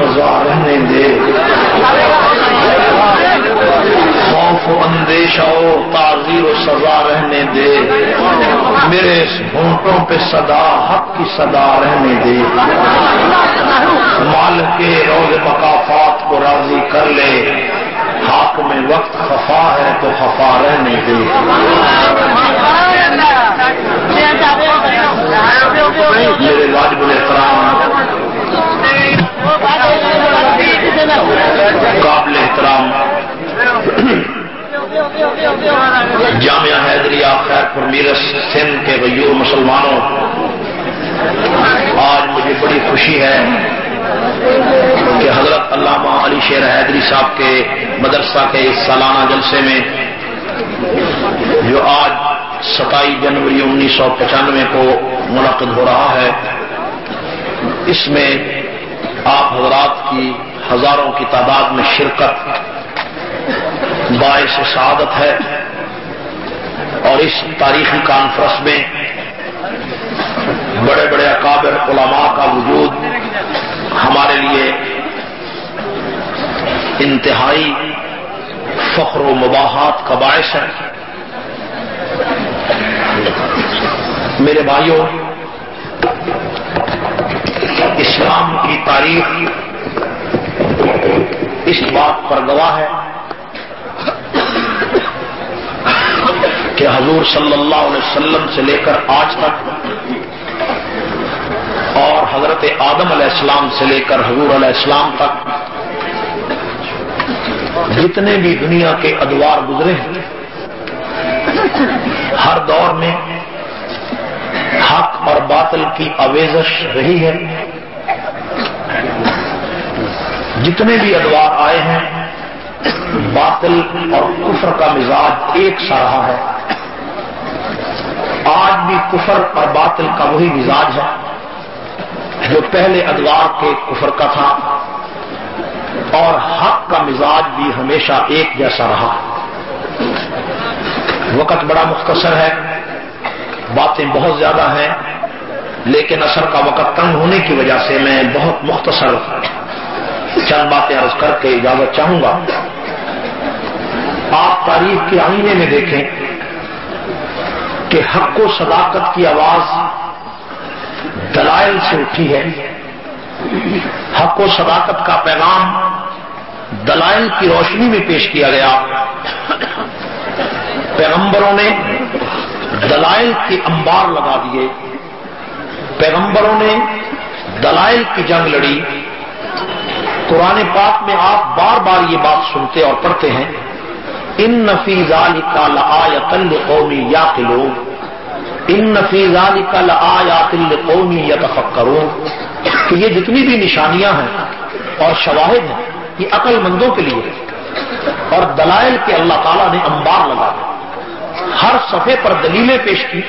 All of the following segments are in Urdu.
سزا رہنے دے۔ خوف و اندیشہ و تعزیر و سزا رہنے دے۔ میرے ہونٹوں پہ صدا، حق کی صدا رہنے دے۔ مال کے روز مقافات کو راضی کر لے۔ حق میں وقت خفا ہے تو خفا رہنے دے۔ میرے واجب احترام قابل احترام۔ جامعہ حیدریہ خیر پر میرس سندھ کے غیور مسلمانوں، آج مجھے بڑی خوشی ہے کہ حضرت علامہ علی شیر حیدری صاحب کے مدرسہ کے اس سالانہ جلسے میں، جو آج ستائیس جنوری انیس سو پچانوے کو منعقد ہو رہا ہے، اس میں آپ حضرات کی ہزاروں کی تعداد میں شرکت باعث سعادت ہے اور اس تاریخی کانفرنس میں بڑے بڑے اکابر علماء کا وجود ہمارے لیے انتہائی فخر و مباحات کا باعث ہے۔ میرے بھائیوں، اسلام کی تاریخ اس بات پر گواہ ہے کہ حضور صلی اللہ علیہ وسلم سے لے کر آج تک اور حضرت آدم علیہ السلام سے لے کر حضور علیہ السلام تک جتنے بھی دنیا کے ادوار گزرے ہیں، ہر دور میں حق اور باطل کی اویزش رہی ہے۔ جتنے بھی ادوار آئے ہیں، باطل اور کفر کا مزاج ایک سا رہا ہے۔ آج بھی کفر اور باطل کا وہی مزاج ہے، جو پہلے ادوار کے کفر کا تھا۔ اور حق کا مزاج بھی ہمیشہ ایک جیسا رہا۔ وقت بڑا مختصر ہے، باتیں بہت زیادہ ہیں، لیکن اثر کا وقت کم ہونے کی وجہ سے میں بہت مختصر چند باتیں عرض کر کے اجازت چاہوں گا۔ آپ تاریخ کے آئینے میں دیکھیں کہ حق و صداقت کی آواز دلائل سے اٹھی ہے۔ حق و صداقت کا پیغام دلائل کی روشنی میں پیش کیا گیا۔ پیغمبروں نے دلائل کے انبار لگا دیے۔ پیغمبروں نے دلائل کی جنگ لڑی۔ قرآن پاک میں آپ بار بار یہ بات سنتے اور پڑھتے ہیں ان نفیز علی کا لآل قومی یا لوگ ان نفیز علی کا لآل قومی یا کرو کہ یہ جتنی بھی نشانیاں ہیں اور شواہد ہیں، یہ عقل مندوں کے لیے۔ اور دلائل کے اللہ تعالیٰ نے انبار لگا ہر صفحے پر دلیلیں پیش کی۔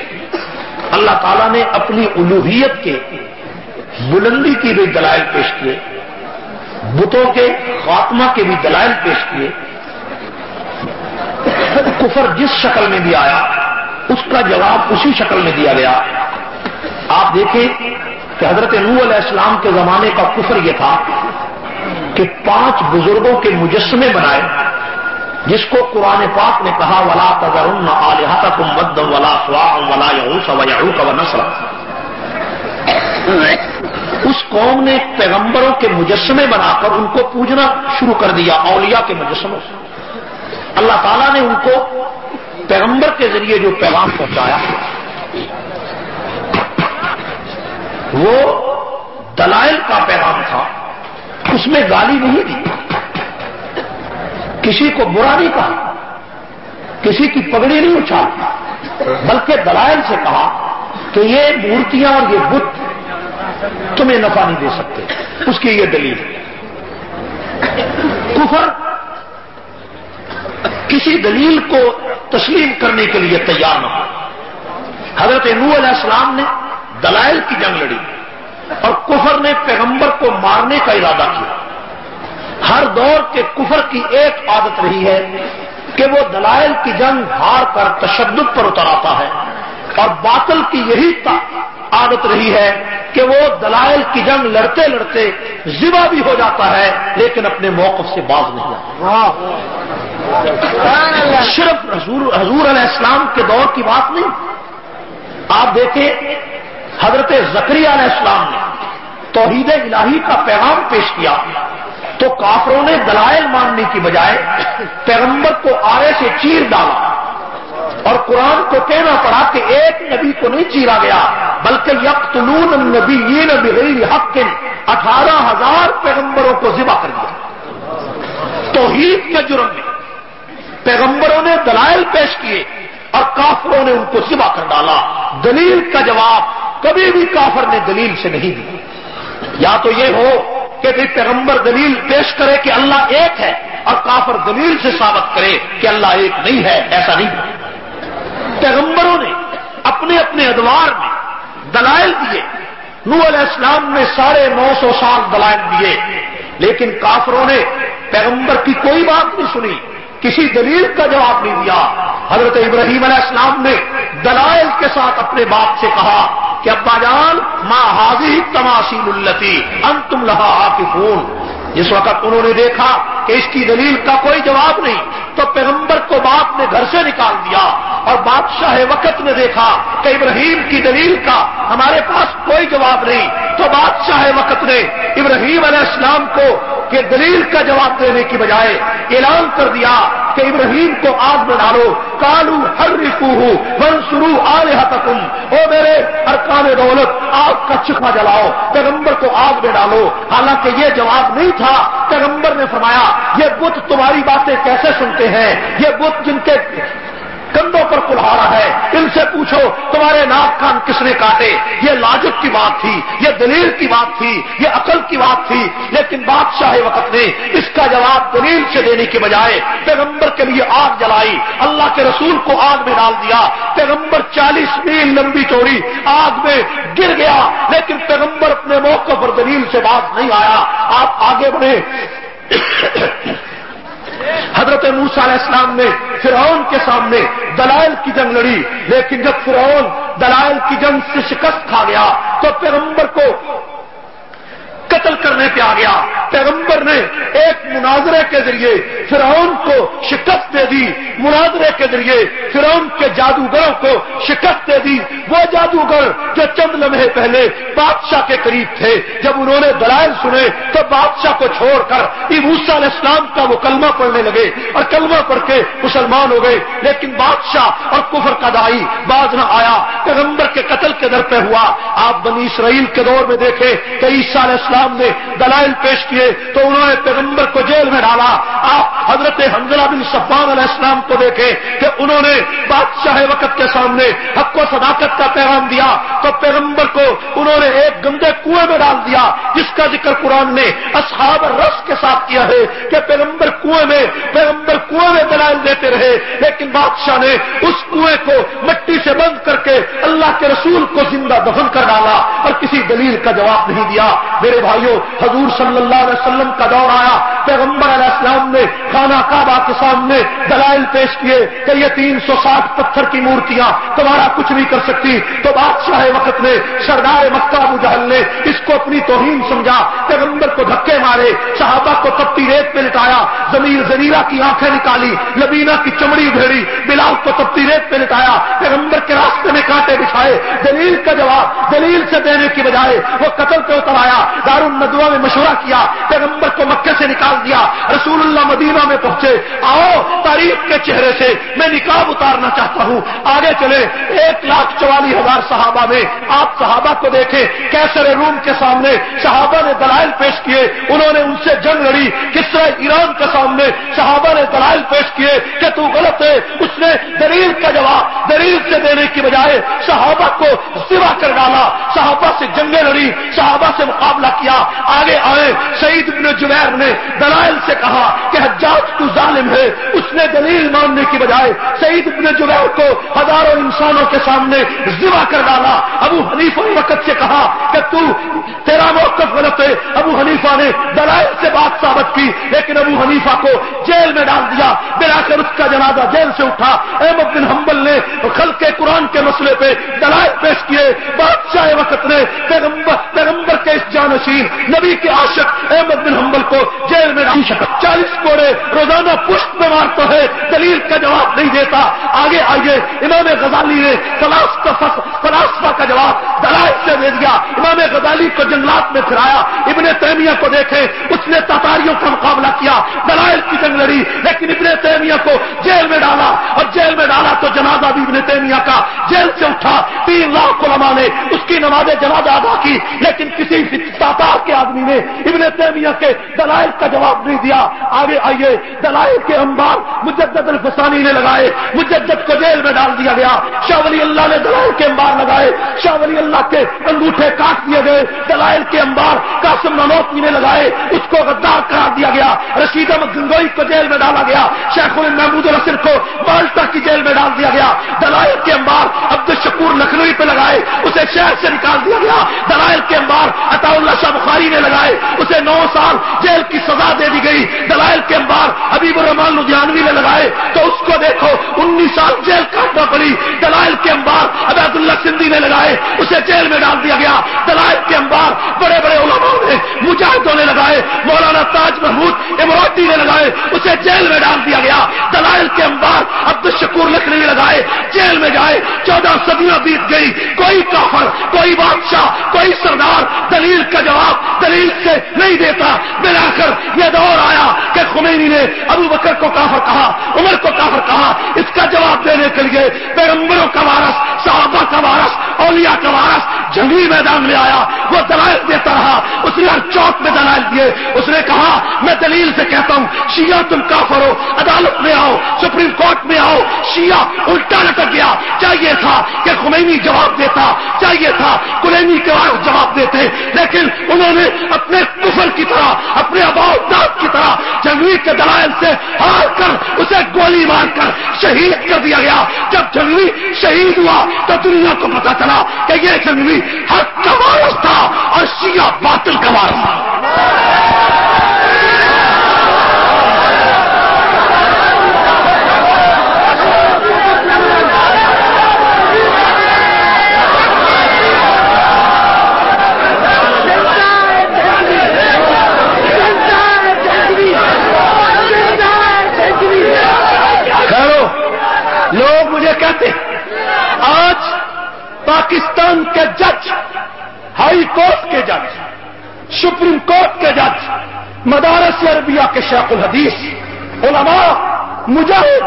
اللہ تعالیٰ نے اپنی الوحیت کے بلندی کی بھی دلائل پیش کیے۔ بتوں کے خاتمہ کے بھی دلائل پیش کیے۔ کفر جس شکل میں بھی آیا، اس کا جواب اسی شکل میں دیا گیا۔ آپ دیکھیں کہ حضرت نو علیہ السلام کے زمانے کا کفر یہ تھا کہ پانچ بزرگوں کے مجسمے بنائے، جس کو قرآن پاک نے کہا، ولا تذر آلحت تم مد ولا سوا ولا یعوس و یعوق و نسل اس قوم نے پیغمبروں کے مجسمے بنا کر ان کو پوجنا شروع کر دیا، اولیاء کے مجسموں سے۔ اللہ تعالیٰ نے ان کو پیغمبر کے ذریعے جو پیغام پہنچایا، وہ دلائل کا پیغام تھا۔ اس میں گالی نہیں دی۔ کسی کو برا نہیں کہا، کسی کی پگڑی نہیں اچھا۔ بلکہ دلائل سے کہا کہ یہ مورتیاں اور یہ بت تمہیں نفع نہیں دے سکتے۔ اس کی یہ دلیل۔ کفر کسی دلیل کو تسلیم کرنے کے لیے تیار نہ ہو۔ حضرت نو علیہ السلام نے دلائل کی جنگ لڑی اور کفر نے پیغمبر کو مارنے کا ارادہ کیا۔ ہر دور کے کفر کی ایک عادت رہی ہے کہ وہ دلائل کی جنگ ہار کر تشدد پر اتر آتا ہے اور باطل کی یہی عادت رہی ہے کہ وہ دلائل کی جنگ لڑتے لڑتے ذبا بھی ہو جاتا ہے، لیکن اپنے موقف سے باز نہیں آتا۔ صرف حضور حضور علیہ السلام کے دور کی بات نہیں۔ آپ دیکھیں، حضرت زکری علیہ السلام نے توحید الہی کا پیغام پیش کیا۔ تو کافروں نے دلائل ماننے کی بجائے پیغمبر کو آرے سے چیر ڈالا۔ اور قرآن کو کہنا پڑا کہ ایک نبی کو نہیں چیرا گیا، بلکہ یقتلون النبی یہ نبی حق اٹھارہ ہزار پیغمبروں کو ذبح کر دیا۔ توحید کے جرم میں پیغمبروں نے دلائل پیش کیے اور کافروں نے ان کو ذبح کر ڈالا۔ دلیل کا جواب کبھی بھی کافر نے دلیل سے نہیں دیا۔ یا تو یہ ہو کہ پیغمبر دلیل پیش کرے کہ اللہ ایک ہے اور کافر دلیل سے ثابت کرے کہ اللہ ایک نہیں ہے، ایسا نہیں۔ پیغمبروں نے اپنے اپنے ادوار میں دلائل دیے۔ نو علیہ السلام نے ساڑھے نو سو سال دلائل دیے، لیکن کافروں نے پیغمبر کی کوئی بات نہیں سنی، کسی دلیل کا جواب نہیں دیا۔ حضرت ابراہیم علیہ السلام نے دلائل کے ساتھ اپنے باپ سے کہا کہ، ابا جان ماں حاضی تماشیل التی انتم لہا آپ جس وقت انہوں نے دیکھا کہ اس کی دلیل کا کوئی جواب نہیں، تو پیغمبر کو باپ نے گھر سے نکال دیا اور بادشاہ وقت نے دیکھا کہ ابراہیم کی دلیل کا ہمارے پاس کوئی جواب نہیں۔ تو بادشاہ وقت نے ابراہیم علیہ السلام کو کہ دلیل کا جواب دینے کی بجائے اعلان کر دیا کہ ابراہیم کو آگ میں ڈالو۔ کالو ہر رکو ون شروع آ تکم او میرے ارکان دولت، آگ کا چکھا جلاؤ، پیغمبر کو آگ میں ڈالو۔ حالانکہ یہ جواب نہیں تھا۔ پیغمبر نے فرمایا، یہ بت تمہاری باتیں کیسے سنتے ہیں؟ یہ بت جن کے کندھوں پر کلہارا ہے۔ ان سے پوچھو، تمہارے ناک کان کس نے کاٹے؟ یہ لاجک کی بات تھی، یہ دلیل کی بات تھی، یہ عقل کی بات تھی۔ لیکن بادشاہ وقت نے اس کا جواب دلیل سے دینے کے بجائے پیغمبر کے لیے آگ جلائی۔ اللہ کے رسول کو آگ میں ڈال دیا۔ پیغمبر چالیس میل لمبی چوڑی آگ میں گر گیا۔ لیکن پیغمبر اپنے موقع پر دلیل سے بات نہیں آیا۔ آپ آگے بڑھے حضرت موسا علیہ السلام نے فرعون کے سامنے دلائل کی جنگ لڑی، لیکن جب فرعون دلائل کی جنگ سے شکست کھا گیا، تو پیغمبر کو قتل کرنے پہ آ گیا۔ پیغمبر نے ایک مناظرے کے ذریعے فرعون کو شکست دے دی، مناظرے کے ذریعے فرعون کے جادوگروں کو شکست دے دی۔ وہ جادوگر جو چند لمحے پہلے بادشاہ کے قریب تھے، جب انہوں نے دلائل سنے تو بادشاہ کو چھوڑ کر ابوسا علیہ السلام کا وہ کلمہ پڑھنے لگے اور کلمہ پڑھ کے مسلمان ہو گئے۔ لیکن بادشاہ اور کفر کا دائی باز نہ آیا۔ پیغمبر کے قتل کے در پہ ہوا۔ آپ بنی اسرائیل کے دور میں دیکھے کہ عیسیٰ علیہ السلام السلام نے دلائل پیش کیے۔ تو انہوں نے پیغمبر کو جیل میں ڈالا۔ آپ حضرت حنزلہ بن صفان علیہ السلام کو دیکھے کہ انہوں نے بادشاہ وقت کے سامنے حق و صداقت کا پیغام دیا۔ تو پیغمبر کو انہوں نے ایک گندے کنویں میں ڈال دیا، جس کا ذکر قرآن نے اصحاب رس کے ساتھ کیا ہے کہ پیغمبر کنویں میں، پیغمبر کنویں میں دلائل دیتے رہے۔ لیکن بادشاہ نے اس کنویں کو مٹی سے بند کر کے اللہ کے رسول کو زندہ دفن کر ڈالا اور کسی دلیل کا جواب نہیں دیا۔ میرے بھائیوں حضور صلی اللہ علیہ وسلم کا دور آیا، پیغمبر علیہ السلام نے خانہ کعبہ کے سامنے دلائل پیش کیے کہ یہ تین سو ساٹھ پتھر کی مورتیاں تمہارا کچھ نہیں کر سکتی۔ تو بادشاہ وقت نے سردار مکہ ابو جہل نے اس کو اپنی توہین سمجھا، پیغمبر کو دھکے مارے، صحابہ کو تپتی ریت پہ لٹایا، زمین زنیرا کی آنکھیں نکالی لبینا کی چمڑی بھیڑی، بلال کو تپتی ریت پہ لٹایا، پیغمبر کے راستے میں کانٹے بچھائے۔ دلیل کا جواب دلیل سے دینے کی بجائے وہ قتل پہ اتر آیا دار الندوا میں مشورہ کیا پیغمبر کو مکے سے نکال دیا، رسول اللہ مدینہ میں پہنچے۔ آؤ، تاریخ کے چہرے سے میں نکاب اتارنا چاہتا ہوں۔ آگے چلے ایک لاکھ چوالیس ہزار صحابہ میں آپ صحابہ کو دیکھیں۔ کیسر روم کے سامنے صحابہ نے دلائل پیش کیے۔ انہوں نے ان سے جنگ لڑی۔ کس طرح ایران کے سامنے صحابہ نے دلائل پیش کیے کہ تو غلط ہے۔ اس نے دلیل کا جواب، دلیل سے دینے کی بجائے صحابہ کو سوا کر ڈالا۔ صحابہ سے جنگیں لڑی، صحابہ سے مقابلہ کیا، آگے آئے شہید ابن جبیر نے دلائل سے کہا کہ حجاج تو ظالم ہے، اس نے دلیل ماننے کی بجائے شہید ابن جبیر کو ہزاروں انسانوں کے سامنے ذبح کر ڈالا۔ ابو حنیفہ وقت سے کہا کہ تو تیرا موقف غلط ہے۔ ابو حنیفہ نے دلائل سے بات ثابت کی، لیکن ابو حنیفہ کو جیل میں ڈال دیا۔ بلا کر اس کا جنازہ جیل سے اٹھا۔ احمد بن حنبل نے خل کے قرآن کے مسئلے پہ دلائل پیش کیے۔ بادشاہ وقت نے پیغمبر پیغمبر کے اس جانشین، نبی کے عاشق احمد بن حنبل کو جیل میں چالیس کوڑے روزانہ پشت میں مارتا ہے، دلیل کا جواب نہیں دیتا۔ آگے آئیے، امام غزالی نے فلاسفہ کا جواب دلائل سے دے دیا۔ امام غزالی کو جنگلات میں پھرایا۔ ابن تیمیہ کو دیکھے، اس نے تاتاریوں کا مقابلہ کیا۔ دلائل کی جنگ لڑی، لیکن ابن تیمیہ کو جیل میں ڈالا۔ اور جیل میں ڈالا تو جنازہ بھی ابن تیمیہ کا۔ جیل سے اٹھا، تین لاکھ علماء نے اس کی نماز نماز جنازہ ادا کی، لیکن کسی تاتار کے آدمی نے ابن تیمیہ کے دلائل کا جواب نہیں دیا۔ آگے آئیے، دلائل کے انبار مجدد الفسانی نے لگائے، مجدد کو جیل میں ڈال دیا گیا۔ شاہ ولی اللہ نے دلائل کے انبار لگائے، شاہ ولی اللہ کے انگوٹھے کاٹ دیے گئے۔ دلائل کے انبار قاسم ننوتی نے لگائے، اس کو غدار قرار دیا گیا۔ رشید احمد گنگوئی کو جیل میں ڈالا گیا۔ شیخ محمود الرسر کو بالٹا کی جیل میں ڈال دیا گیا دلائل کے انبار عبد الشکور لکھنوئی پہ لگائے اسے شہر سے نکال دیا گیا۔ دلائل کے انبار عطا اللہ شاہ بخاری نے لگائے۔ اسے نو سال جیل کی سزا دے دی گئی۔ دلائل کے انبار حبیب الرحمان لدھیانوی نے لگائے۔ تو اس کو دیکھو، انیس سال جیل کاٹنا پڑی. دلائل کے انبار عبید اللہ سندھی نے لگائے. اسے جیل میں ڈال دیا گیا. دلائل کے انبار بڑے بڑے علماء نے مجاہدوں نے لگائے. مولانا تاج محمود امراٹی نے لگائے. اسے جیل میں ڈال دیا گیا. دلائل کے انبار عبد الشکور لکھنوی لگائے. جیل میں جائے. چودہ صدیاں بیت گئی. کوئی کافر، کوئی بادشاہ، کوئی سردار دلیل کا جواب دلیل سے نہیں دیتا. ملا کر یہ دور آیا کہ خمینی نے ابو بکر کو کافر کہا عمر کو کافر کہا اس کا جواب دینے کے لیے پیغمبروں کا وارث صحابہ کا وارث اولیاء کا وارث جنگلی میدان میں آیا، وہ دلائل دیتا رہا، اس نے ہر چوک میں دلائل دیے، اس نے کہا، میں دلیل سے کہتا ہوں، شیعہ تم کافر ہو عدالت میں آؤ، سپریم کورٹ میں آؤ، شیعہ الٹا لٹک گیا۔ چاہیے تھا کہ خمینی جواب دیتا؟ چاہیے تھا کلینی کے جواب دیتے؟ لیکن انہوں نے اپنے کفر کی طرح، اپنے اباؤ کی طرح جنگلی کے دلائل سے ہار کر اسے گولی مار کر شہید کر دیا گیا۔ جب جنگلی شہید ہوا تو دنیا کو پتا چلا کہ یہ جنگلی حق کا وارث تھا اور شیعہ باطل کا وارث تھا کہتے آج پاکستان کے جج ہائی کورٹ کے جج سپریم کورٹ کے جج مدارس عربیہ شیخ الحدیث، علماء، مجاہد،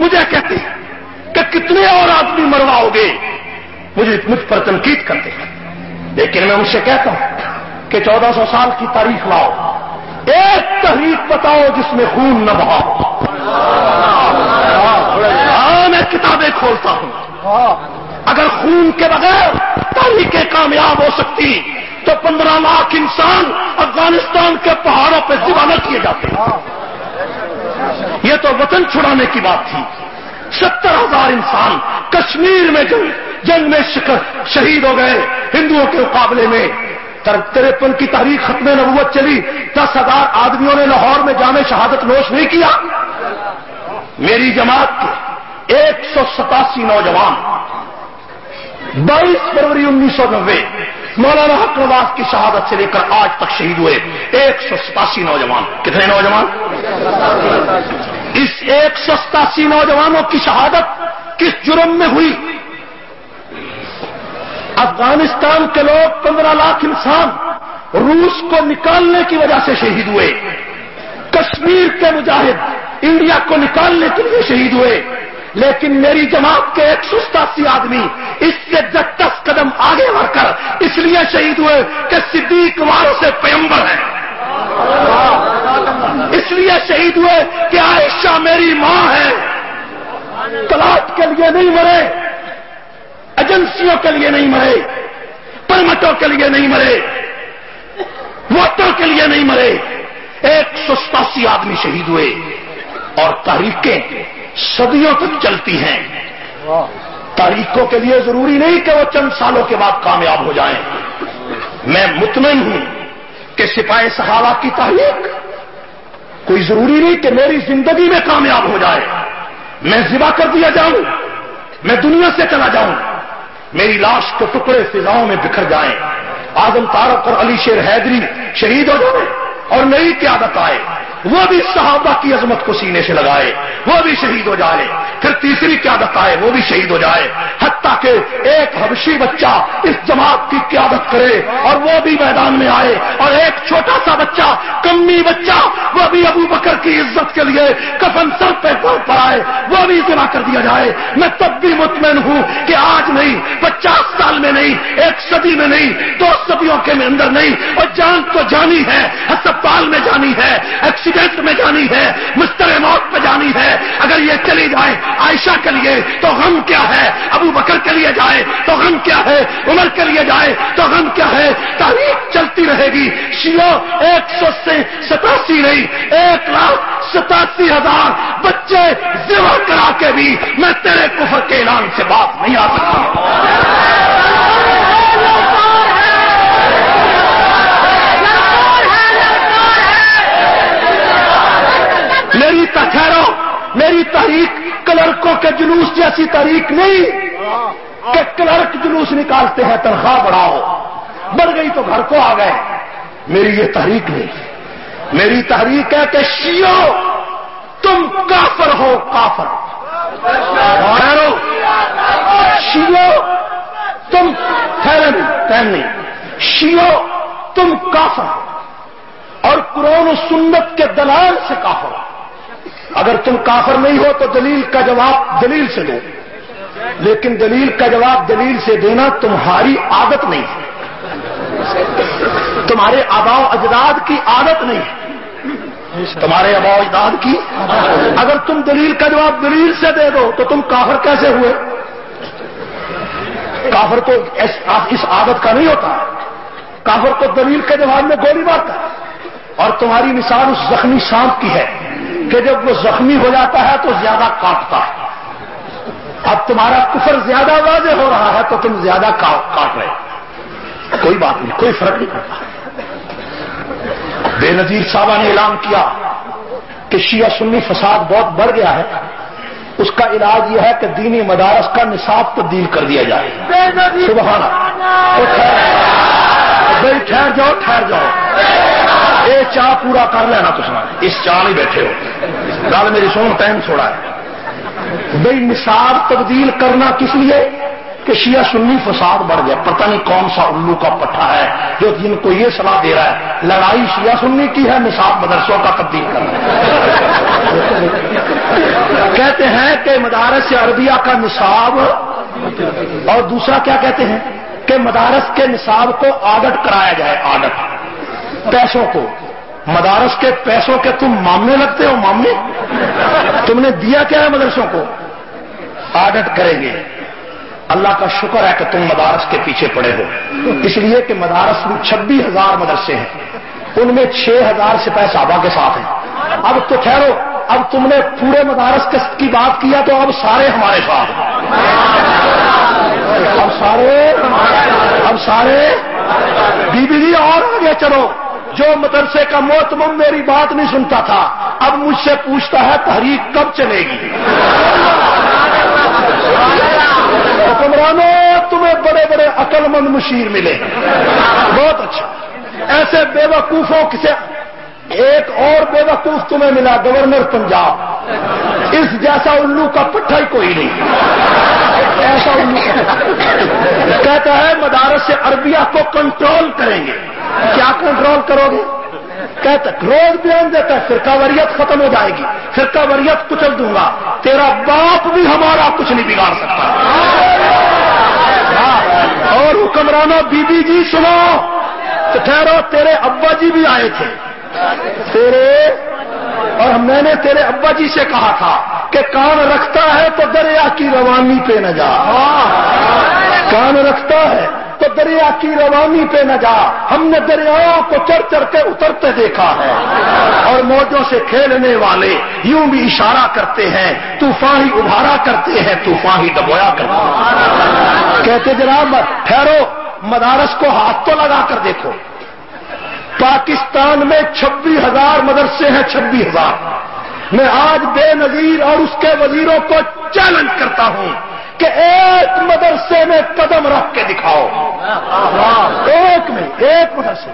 مجھے کہتے ہیں کہ کتنے اور آدمی مرواؤ گے؟ مجھے مجھ پر تنقید کرتے ہیں۔ لیکن میں ان سے کہتا ہوں کہ چودہ سو سال کی تاریخ لاؤ۔ ایک تحریک بتاؤ جس میں خون نہ بہاؤ ہاں، میں کتابیں کھولتا ہوں۔ اگر خون کے بغیر تاریخیں کامیاب ہو سکتی تو پندرہ لاکھ انسان افغانستان کے پہاڑوں پہ دیوانہ کیے جاتے یہ تو وطن چھڑانے کی بات تھی۔ ستر ہزار انسان کشمیر میں جنگ جنگ میں شہید ہو گئے ہندوؤں کے مقابلے میں۔ ترپن کی تاریخ ختم نبوت چلی۔ دس ہزار آدمیوں نے لاہور میں جامع شہادت نوش نہیں کیا۔ میری جماعت کے ایک سو ستاسی نوجوان، بائیس فروری انیس سو نبے مولانا حق نواز کی شہادت سے لے کر آج تک شہید ہوئے ایک سو ستاسی نوجوان۔ کتنے نوجوان؟ اس ایک سو ستاسی نوجوانوں کی شہادت کس جرم میں ہوئی؟ افغانستان کے لوگ پندرہ لاکھ انسان روس کو نکالنے کی وجہ سے شہید ہوئے۔ کشمیر کے مجاہد انڈیا کو نکالنے کے لیے شہید ہوئے۔ لیکن میری جماعت کے ایک سو ستاسی آدمی اس سے دس قدم آگے بڑھ کر اس لیے شہید ہوئے کہ صدیق واروں سے پیمبر ہے۔ اس لیے شہید ہوئے کہ عائشہ میری ماں ہے۔ تلاش کے لیے نہیں مرے، ایجنسیوں کے لیے نہیں مرے، پرمٹوں کے لیے نہیں مرے، ووٹوں کے لیے نہیں مرے۔ ایک سو ستاسی آدمی شہید ہوئے اور تاریخیں صدیوں تک چلتی ہیں۔ تاریخوں کے لیے ضروری نہیں کہ وہ چند سالوں کے بعد کامیاب ہو جائیں۔ میں مطمئن ہوں کہ سپاہی صحابہ کی تحریک کوئی ضروری نہیں کہ میری زندگی میں کامیاب ہو جائے۔ میں ذبح کر دیا جاؤں۔ میں دنیا سے چلا جاؤں۔ میری لاش کو ٹکڑے فضاؤں میں بکھر جائیں۔ آدم تارک اور علی شیر حیدری شہید ہو جائے اور نئی قیادت آئے۔ وہ بھی صحابہ کی عظمت کو سینے سے لگائے، وہ بھی شہید ہو جائے۔ پھر تیسری قیادت آئے، وہ بھی شہید ہو جائے۔ حتیٰ کہ ایک حبشی بچہ اس جماعت کی قیادت کرے اور وہ بھی میدان میں آئے۔ اور ایک چھوٹا سا بچہ، کمی بچہ، وہ بھی ابو بکر کی عزت کے لیے کفن سر پہ پر آئے۔ وہ بھی اتنا کر دیا جائے۔ میں تب بھی مطمئن ہوں کہ آج نہیں، پچاس سال میں نہیں، ایک صدی میں نہیں، دو صدیوں کے اندر نہیں۔ اور جان تو جانی ہے، ہسپتال میں جانی ہے ایکسیڈنٹ میں جانی ہے، مستر موت پہ جانی ہے۔ اگر یہ چلی جائے عائشہ کے لیے، تو غم کیا ہے؟ ابو بکر کے لیے جائے، تو غم کیا ہے؟ عمر کے لیے جائے، تو غم کیا ہے؟ تاریخ چلتی رہے گی۔ شیو ایک سو سے ستاسی نہیں، ایک لاکھ ستاسی ہزار بچے ذبح کرا کے بھی میں تیرے کفر کے اعلان سے بات نہیں آ سکتا میری تخیرو میری تحریک کلرکوں کے جلوس جیسی تحریک نہیں کہ کلرک جلوس نکالتے ہیں، تنخواہ بڑھاؤ۔ بڑھ گئی تو گھر کو آ گئے۔ میری یہ تحریک نہیں۔ میری تحریک ہے کہ شیو تم کافر ہو، کافر۔ شیو تم نہیں شیو تم کافر۔ ہو اور قرآن و سنت کے دلال سے کافر۔ ہو اگر تم کافر نہیں ہو تو دلیل کا جواب دلیل سے دو لیکن دلیل کا جواب دلیل سے دینا تمہاری عادت نہیں۔ ہے تمہارے آبا و اجداد کی عادت نہیں۔ ہے تمہارے آبا و اجداد کی اگر تم دلیل کا جواب دلیل سے دے دو تو تم کافر کیسے ہوئے؟ کافر تو اس عادت کا نہیں ہوتا۔ کافر تو دلیل کے جواب میں گولی مارتا۔ ہے اور تمہاری مثال اس زخمی سانپ کی ہے۔ کہ جب وہ زخمی ہو جاتا ہے تو زیادہ کاٹتا ہے۔ اب تمہارا کفر زیادہ واضح ہو رہا ہے تو تم زیادہ کاٹ رہے کوئی بات نہیں کوئی فرق نہیں پڑتا۔ بے نظیر صاحبہ نے اعلان کیا کہ شیعہ سنی فساد بہت بڑھ گیا ہے۔ اس کا علاج یہ ہے کہ دینی مدارس کا نصاب تبدیل کر دیا جائے۔ سبحانہ بھائی ٹھہر جاؤ ٹھہر جاؤ۔ یہ چاہ پورا کر لینا تو سنا اس چاہ نہیں بیٹھے ہو۔ گل میری سون ٹائم چھوڑا ہے۔ بھائی نصاب تبدیل کرنا کس لیے؟ کہ شیعہ سنی فساد بڑھ گیا۔ پتہ نہیں کون سا الو کا پٹھا ہے جو جن کو یہ صلاح دے رہا ہے۔ لڑائی شیعہ سنی کی ہے نصاب مدرسوں کا تبدیل کرنا۔ کہتے ہیں کہ مدارس عربیہ کا نصاب، اور دوسرا کیا کہتے ہیں؟ کہ مدارس کے نصاب کو آڈٹ کرایا جائے آڈٹ پیسوں کو۔ مدارس کے پیسوں کے تم معاملے لگتے ہو معاملے؟ تم نے دیا کیا ہے مدرسوں کو؟ آڈٹ کریں گے۔ اللہ کا شکر ہے کہ تم مدارس کے پیچھے پڑے ہو۔ اس لیے کہ مدارس میں چھبیس ہزار مدرسے ہیں۔ ان میں چھ ہزار سپاہی صحابہ کے ساتھ ہیں۔ اب تو ٹھہرو۔ اب تم نے پورے مدارس کی بات کیا تو اب سارے ہمارے ساتھ اب سارے اب سارے بی بی جی اور آگے چلو۔ جو مدرسے کا موتم میری بات نہیں سنتا تھا، اب مجھ سے پوچھتا ہے تحریک کب چلے گی؟ حکمرانوں، تمہیں بڑے بڑے عقل مند مشیر ملے۔ بہت اچھا۔ ایسے بے وقوفوں کسے ایک اور بے وقوف تمہیں ملا، گورنر پنجاب۔ اس جیسا الو کا پٹھا ہی کوئی نہیں۔ ایسا الو کہتا ہے، مدارس سے عربیہ کو کنٹرول کریں گے۔ کیا کنٹرول کرو گے؟ کہتا روز بیان دیتا ہے فرقہ وریت ختم ہو جائے گی۔ فرقہ وریت کچل دوں گا۔ تیرا باپ بھی ہمارا کچھ نہیں بگاڑ سکتا۔ ہاں، اور حکمرانہ بی بی جی سنو۔ تو ٹھہرو، تیرے ابا جی بھی آئے تھے۔ تیرے، اور میں نے تیرے ابا جی سے کہا تھا کہ کان رکھتا ہے تو دریا کی روانی پہ نہ جا۔ کان رکھتا ہے تو دریا کی روانی پہ نہ جا۔ ہم نے دریاؤں کو چڑھ چڑھ کے اترتے دیکھا ہے۔ اور موجوں سے کھیلنے والے یوں بھی اشارہ کرتے ہیں، طوفان ہی ابھارا کرتے ہیں، طوفان ہی دبویا کرتے ہیں۔ کہتے جناب، ٹھہرو، مدارس کو ہاتھ تو لگا کر دیکھو۔ پاکستان میں چھبیس ہزار مدرسے ہیں، چھبیس ہزار۔ میں آج بے نظیر اور اس کے وزیروں کو چیلنج کرتا ہوں۔ کہ ایک مدرسے میں قدم رکھ کے دکھاؤ۔ ایک میں ایک مدرسے۔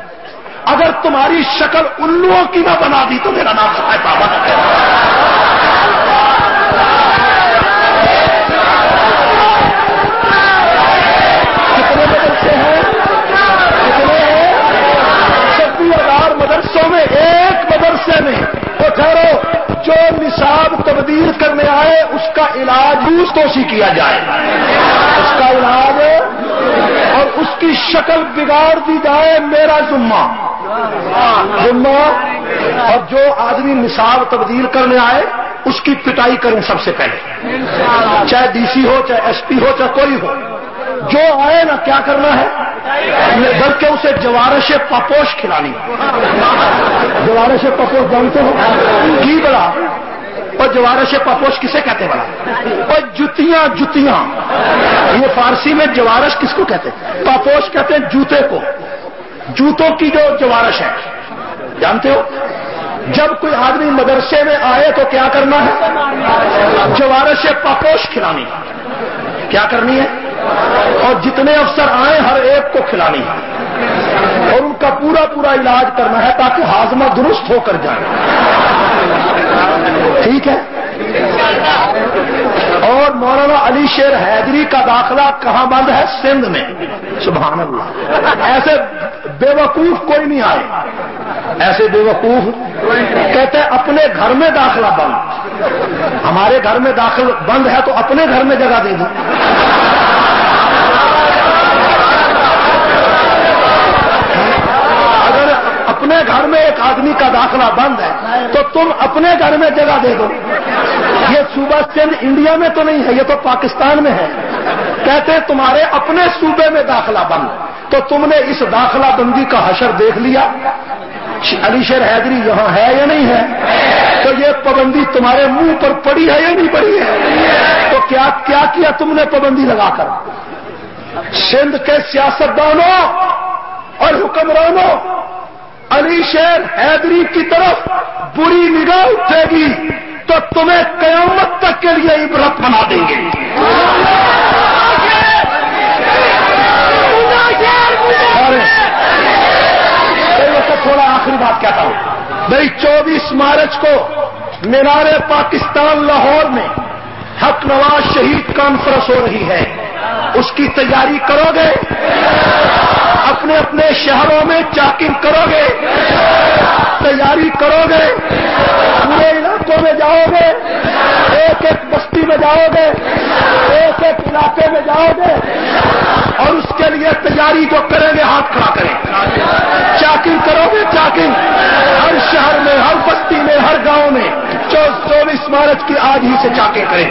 اگر تمہاری شکل الوؤں کی نہ بنا دی تو میرا نام سفائی بابا کتنے مدرسے ہیں کتنے ہیں چھبیس ہزار مدرسوں میں ایک مدرسے میں تو ٹھہرو جو نصاب تبدیل کرنے آئے، اس کا علاج توسی کیا جائے۔ اس کا علاج اور اس کی شکل بگاڑ دی جائے میرا ذمہ۔ ذمہ اور جو آدمی نصاب تبدیل کرنے آئے، اس کی پٹائی کریں سب سے پہلے۔ چاہے ڈی سی ہو، چاہے ایس پی ہو، چاہے کوئی ہو۔ جو آئے نا، کیا کرنا ہے؟ بلکہ اسے جوارش پپوش کھلانی۔ جوارش پپوش جانتے ہو؟ کی بڑا۔ اور جوارش پپوش کسے کہتے بڑا اور جتیاں جتیاں یہ فارسی میں جوارش کس کو کہتے پپوش کہتے ہیں جوتے کو۔ جوتوں کی جو جوارش ہے، جانتے ہو؟ جب کوئی آدمی مدرسے میں آئے تو کیا کرنا ہے؟ جوارش پپوش کھلانی۔ کیا کرنی ہے؟ اور جتنے افسر آئے، ہر ایک کو کھلانی ہے۔ اور ان کا پورا پورا علاج کرنا ہے تاکہ ہاضمہ درست ہو کر جائے۔ ٹھیک ہے؟ اور مولانا علی شیر حیدری کا داخلہ کہاں بند ہے؟ سندھ میں۔ سبحان اللہ ایسے بے وقوف کوئی نہیں آئے۔ ایسے بے وقوف کہتے ہیں اپنے گھر میں داخلہ بند۔ ہمارے گھر میں داخل بند ہے تو اپنے گھر میں جگہ دے دوں اپنے گھر میں ایک آدمی کا داخلہ بند ہے، تو تم اپنے گھر میں جگہ دے دو۔ یہ صوبہ سندھ انڈیا میں تو نہیں ہے، یہ تو پاکستان میں ہے۔ کہتے تمہارے اپنے صوبے میں داخلہ بند۔ تو تم نے اس داخلہ بندی کا حشر دیکھ لیا۔ علی شیر حیدری یہاں ہے یا نہیں ہے؟ تو یہ پابندی تمہارے منہ پر پڑی ہے یا نہیں پڑی ہے؟ تو کیا کیا کیا تم نے پابندی لگا کر؟ سندھ کے سیاستدانوں اور حکمرانوں علی شیر حیدری کی طرف بری نگاہ اٹھے گی، تو تمہیں قیامت تک کے لیے عبرت بنا دیں گے۔ تھوڑا آخری بات کہتا ہوں۔ بھائی، چوبیس مارچ کو مینار پاکستان لاہور میں حق نواز شہید کانفرنس ہو رہی ہے۔ اس کی تیاری کرو گے؟ اپنے اپنے شہروں میں چاکنگ کرو گے، تیاری کرو گے، پورے علاقوں میں جاؤ گے، ایک ایک بستی میں جاؤ گے، ایک ایک علاقے میں جاؤ گے، اور اس کے لیے تیاری جو کریں گے، ہاتھ کھڑا کریں چاکنگ کرو گے چاکنگ ہر شہر میں، ہر بستی میں، ہر گاؤں میں چوبیس مارچ کی آج ہی سے چاکنگ کریں۔